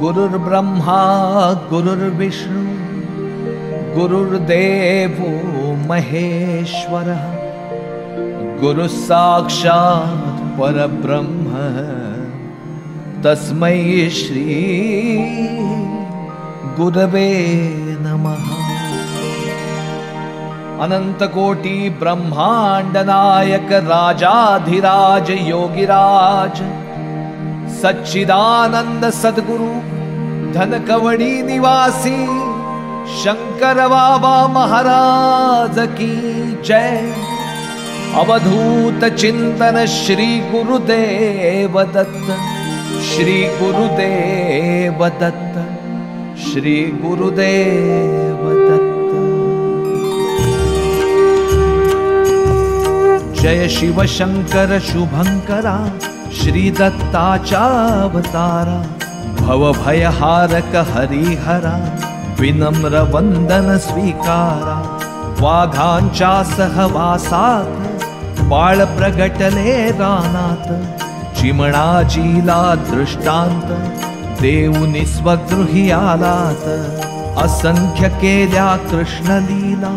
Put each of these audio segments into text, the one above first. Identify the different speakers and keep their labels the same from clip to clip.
Speaker 1: गुरुर्ब्रह्मा गुरुर्विष्णु गुरुर्देवो महेश्वरः। गुरुः साक्षात् परब्रह्म तस्मै श्री गुरवे नमः। अनन्तकोटि ब्रह्माण्डनायक राजाधिराज योगिराज सच्चिदानंद सद्गुरु धनकवडी निवासी शंकर बाबा महाराज की जय। अवधूत चिंतन श्री गुरुदेव दत्त श्री गुरुदेव दत्त श्री गुरुदेव दत्त। जय शिव शंकर शुभंकरा श्रीदत्ताचावतारा भवभयहारक हरिहरा विनम्रवन्दन स्वीकारा वाघाञ्चा सहवासात् बाळप्रगटले रानात् चिमणाजीला दृष्टान्त देऊनि स्वगृही आलात असंख्य केल्या कृष्णलीला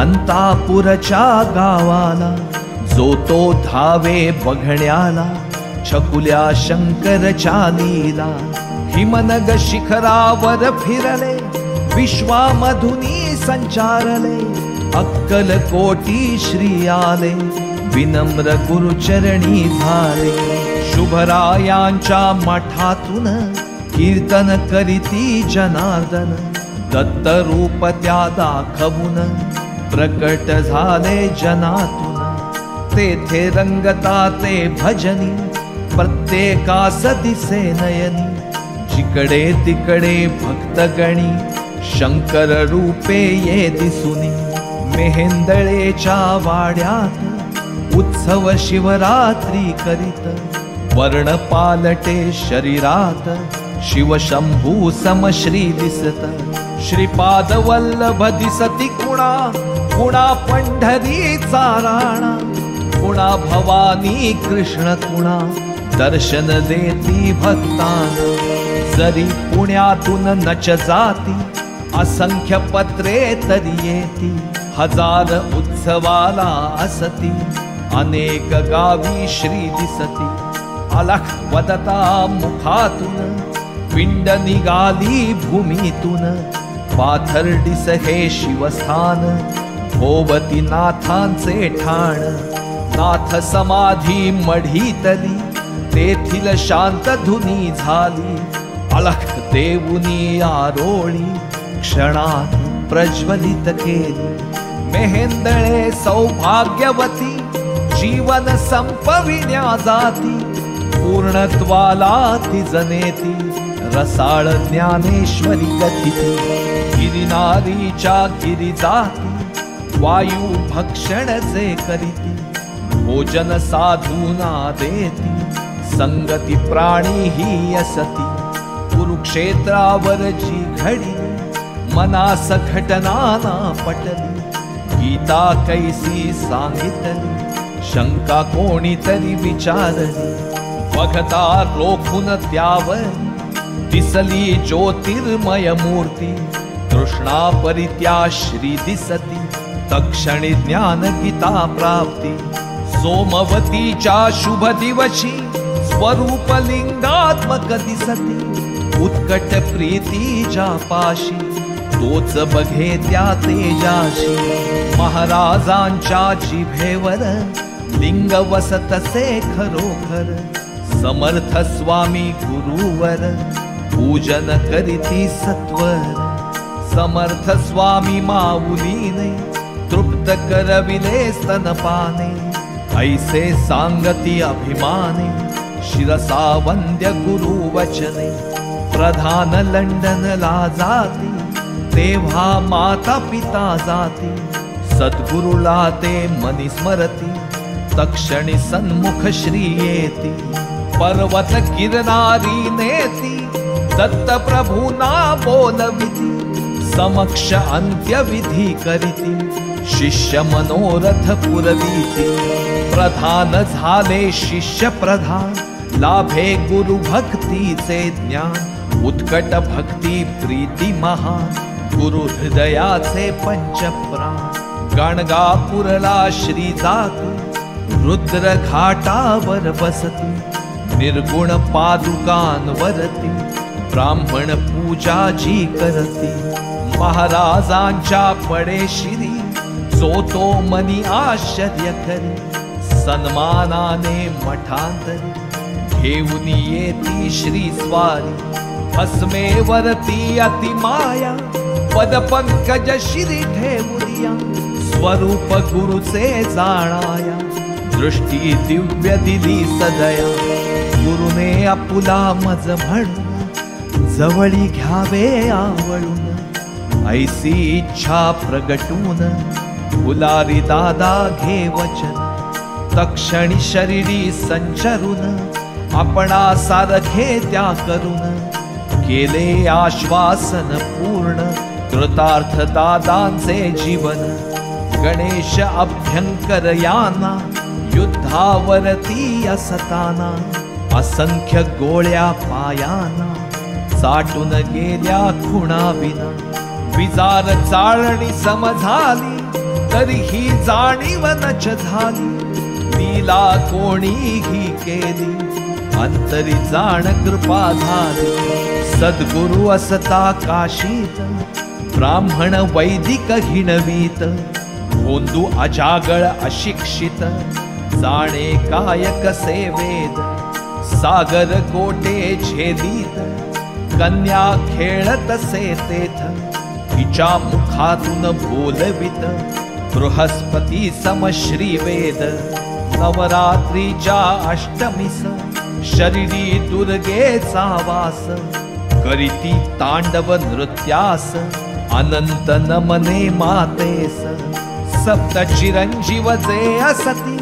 Speaker 1: अंतापुरच्या गावाला जो तो धावे बघण्याला छकुल्या शंकर चालीला हिमनग शिखरावर फिरले विश्वामधुनी अक्कल कोटी श्री आले विनम्र गुरुचरणी झाले. शुभरायांच्या मठातून कीर्तन करीती जनार्दन दत्त रूप त्या दाखवून प्रकट झाले जनातून. तेथे रंगता ते भजनी प्रत्येकास दिसे नयनी। जिकडे तिकडे भक्तगणी शंकर रूपे ये दिसुनी। मेहेंदळेच्या वाड्यात उत्सव शिवरात्री करीत। वर्ण पालटे शरीरात शिवशंभू समश्री दिसत। श्रीपाद वल्लभ दिसती कुणा कुणा पंढरीचा राणा कुणा भवानी कृष्ण कुणा दर्शन देती भक्तान जरी पुण्यातून नच जाती असंख्य पत्रे तरी येती हजार उत्सवाला असती अनेक गावी श्री दिसती. अलख वदता मुखातून पिंड निघाली भूमीतून पाथर्डिस हे शिवस्थान भोवती नाथांचे ठाण नाथ समाधी मढीतली तेथील शांत धुनी झाली अलख देऊनी आरोळी क्षणात प्रज्वलित केली. मेहेंदळे सौभाग्यवती जीवन संपविण्या जाती पूर्णत्वाला ती जनेती रसाळ ज्ञानेश्वरी कथिती. गिरिनारीच्या गिरी जाती वायू करीती भोजन साधूना देती संगती प्राणी ही असती। कुरुक्षेत्रावर जी घडी मनास घटना ना पटली। गीता कैसी कोणीतरी विचारली। बघता रोखून त्यावर दिसली ज्योतिर्मय मूर्ती। तृष्णा परित्या श्री दिसती गीता प्राप्ती। सोमवतीच्या शुभ दिवशी स्वरूप लिंगात्मक दिसती उत्कट प्रीतीच्या पाशी तोच बघे त्या तेजाशी। महाराजांच्या जिभेवर लिंग वसतसे समर्थ स्वामी गुरुवर पूजन करीती सत्वर। समर्थ स्वामी माऊलीने तृप्त करविले स्तनपाने ऐसे सांगती अभिमाने शिरसा वंद्य गुरु वचने प्रधान लंडन ला जाती। माता पिता जाती सद्गुरुला ते मनी स्मरती तक्षणी सन्मुख श्री येती पर्वत गिरनारी नेती दत्त प्रभूना बोलविती समक्ष अंत्यविधी करीती। शिष्य मनोरथ पुरवीती प्रधान झाले शिष्य प्रधान लाभे गुरु भक्तीचे ज्ञान उत्कट भक्ती प्रीती महान गुरु हृदयाचे पंचप्रा गणगापुरला श्री जात रुद्र घाटावर बसती निर्गुण पादुकांवरती ब्राह्मण पूजा जी करती. महाराजांच्या पडे श्री जो तो मनी आश्चर्य करी सन्मानाने मठांतरी. श्री स्वारी. भस्मे वरती अति माया पद पंकज श्री ठेवूया स्वरूप गुरुचे जाणाया दृष्टी दिव्य दिली सदया. गुरुने आपुला मज म्हणून जवळी घ्यावे आवळून. ऐसी इच्छा प्रगटून फुलारी दादा घे वचन. तक्षणी शरीरी संचरून आपणा सारखे त्या करून केले आश्वासन पूर्ण कृतार्थ दादांचे जीवन. गणेश अभ्यंकर याना युद्धावरती असताना असंख्य गोळ्या पायाना साठून गेल्या खुणाविना. विजार चाळणी समझाली तरीही जाणीव नच झाली. तिला कोणीही केली अंतरी जाण कृपा झाली. सद्गुरु असता काशीत ब्राह्मण वैदिक हिणवीत. गोंदू अजागळ अशिक्षित जाणे काय कसे वेद सागर कोटे झेलीत कन्या खेळत से तेथ तिच्या मुखातून बोलवित बृहस्पती समश्री वेद नवरात्रीच्या अष्टमीस शरीरी दुर्गेचा वास करीती तांडव नृत्यास अनंत नमने मातेस। सप्त चिरंजीव जे असती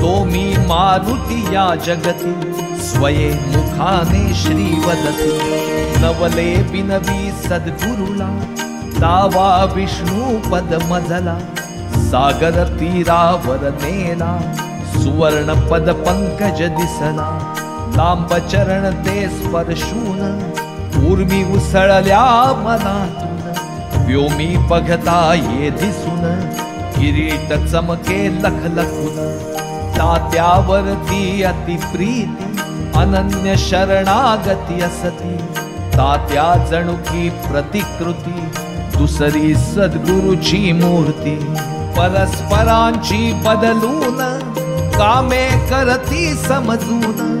Speaker 1: तो मी मारुती या जगती स्वये मुखाने श्री वदती नवले बिनवी सद्गुरुला दावा विष्णू पद मजला सागर तीरावर नेला सुवर्ण पद पंकज दिसला लांब चरण ते स्पर्शून उर्मी उसळल्या मनातून व्योमी बघता ये दिसून किरीट चमके लखलखून तात्यावरती अतिप्रीती अनन्य शरणागती असती तात्या जणुकी प्रतिकृती दुसरी सद्गुरुची मूर्ती परस्परांची बदलून कामे करती समजून.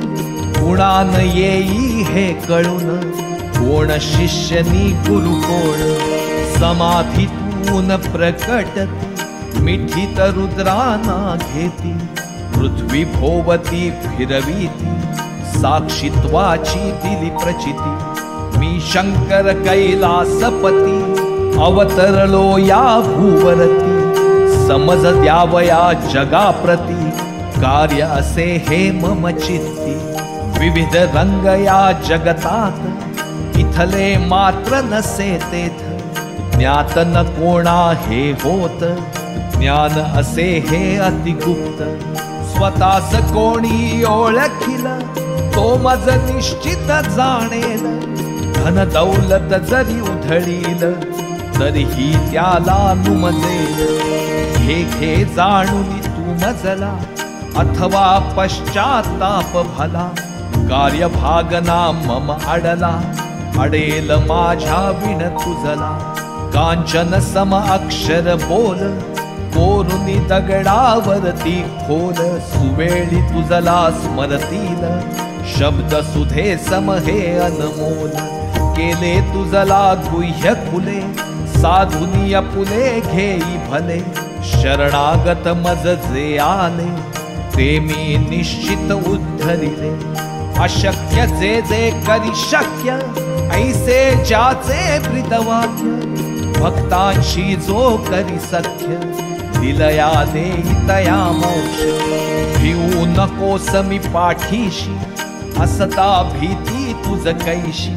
Speaker 1: गुणान येई हे कळून कोण शिष्यनी गुरु कोण? समाधीतून प्रकटती मिठीत रुद्राना घेती. पृथ्वी भोवती फिरवीती. साक्षित्वाची दिली प्रचिती. मी शंकर कैलासपती. अवतरलो या भूवरती. समज द्यावया जगाप्रती कार्य असे हे मम चित्ती। विविध रंग या जगतात इथले मात्र नसे तेथ ज्ञात न कोणा हे होत ज्ञान असे हे अतिगुप्त स्वतःच कोणी ओळखील तो मज निश्चित जाणेल। धन दौलत जरी उधळील तरीही त्याला नुमजेल हे घे जाणून तू मजला अथवा पश्चाताप भला कार्य भागना मम अडला अडेल माझ्या विण तुझला कांचन सम अक्षर बोल खोल सुवेळी तुझला स्मरतील शब्द सुधे सम हे अनमोल केले तुझला गुह्य खुले साधुनी पुले घेई भले शरणागत मज जे आले ते मी निश्चित उद्धरिले। अशक्य जे जे करी शक्य ऐसे ज्याचे प्रितवाक्य। भक्तांशी जो करी सख्य दिलया देई तया मोक्ष। भिऊ नकोस मी पाठीशी असता भीती तुझ कैशी।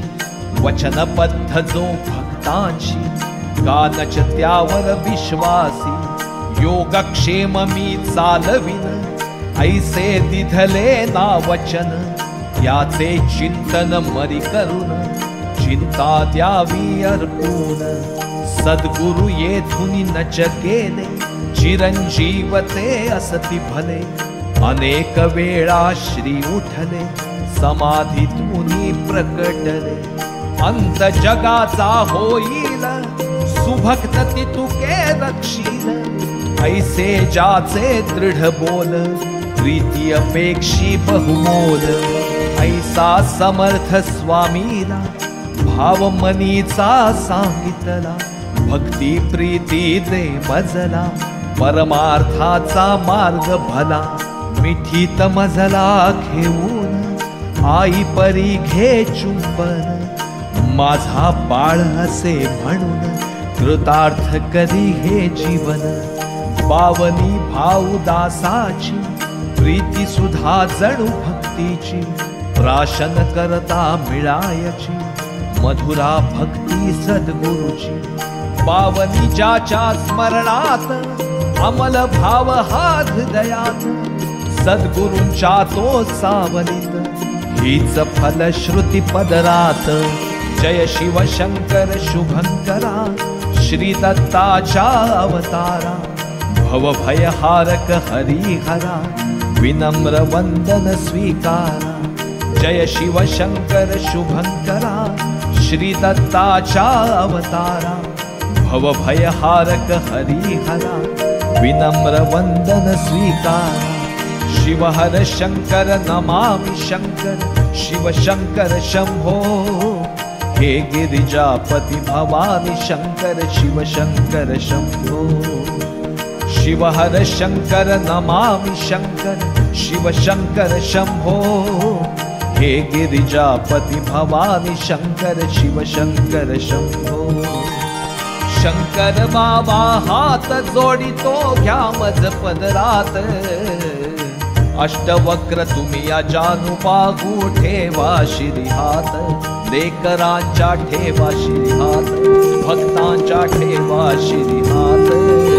Speaker 1: वचनबद्ध जो भक्तांशी गानच त्यावर विश्वासी। योगक्षेम मी चालविन ऐसे दिधले ना वचन त्याचे चिंतन मरी करून चिंता द्यावी अर्पून सद्गुरु येथून नच केले चिरंजीव असती भले। अनेक वेळा श्री उठले समाधीतून प्रकटले अंत जगाचा होईल, सुभक्त तुके रक्षील। ऐसे जाचे दृढ बोल प्रीती अपेक्षी बहुमोल ऐसा समर्थ स्वामीला भाव मनीचा सांगितला भक्ती प्रीती दे मजला परमार्थाचा मार्ग भला मिठीत मजला घेऊन आई परी घे चुंबन माझा बाळ असे म्हणून कृतार्थ करी हे जीवन पावनी भाऊ दासाची प्रीती सुधा जणू भक्तीची प्राशन करता मिळायची मधुरा भक्ती सद्गुरुची पावनी ज्याच्या स्मरणात अमल भाव हा हृदयात सद्गुरूंच्या तो सावलीत हीच फलश्रुती पदरात जय शिव शंकर शुभंकरा श्री दत्ताच्या अवतारा भव भयहारक हरिहरा विनम्र वंदन स्वीकारा। जय शिव शंकर शुभंकरा। श्री दत्ताच्या अवतारा भव भयहारक हरिहरा। विनम्र वंदन स्वीकारा। शिव हर शंकर नमामि शंकर। शिव शंकर शंभो। हे गिरिजापति भवानी शंकर। शिव शंकर शंभो। शिव हर शंकर नमामि शंकर शिव शंकर शंभो, हे गिरिजापति भवानी शंकर, शिव शंकर शंभो। शंकर बाबा हात जोडितो घ्या मज पदरात। अष्टवक्र तुम्ही या जानू पाहू, ठेवा शिरी हात। देकरांच्या ठेवा शिरी हात, भक्तांच्या ठेवा शिरी हात।